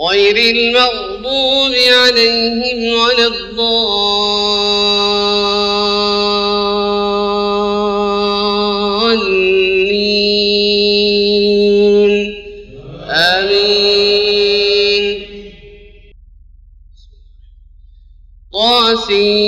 غير المغضوب عليهم ولا الضالين. آمين. طاسيم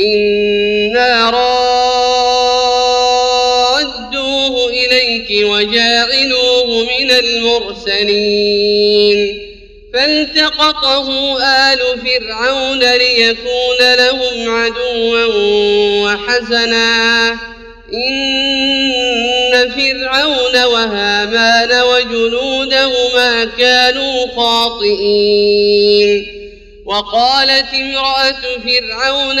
إنا رادوه إليك وجاعلوه من المرسلين فالتقطه آل فرعون ليكون لهم عدوا وحزنا إن فرعون وهامان وجنودهما كانوا خاطئين وقالت امرأة فرعون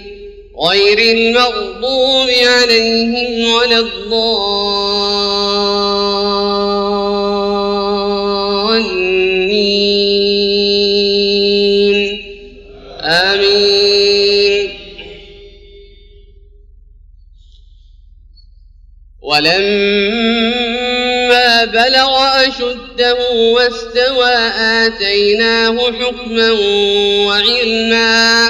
غير المغضوب عليهم ولا الضالين. آمين. ولما بلغ أشده واستوى آتيناه حكما وعلما.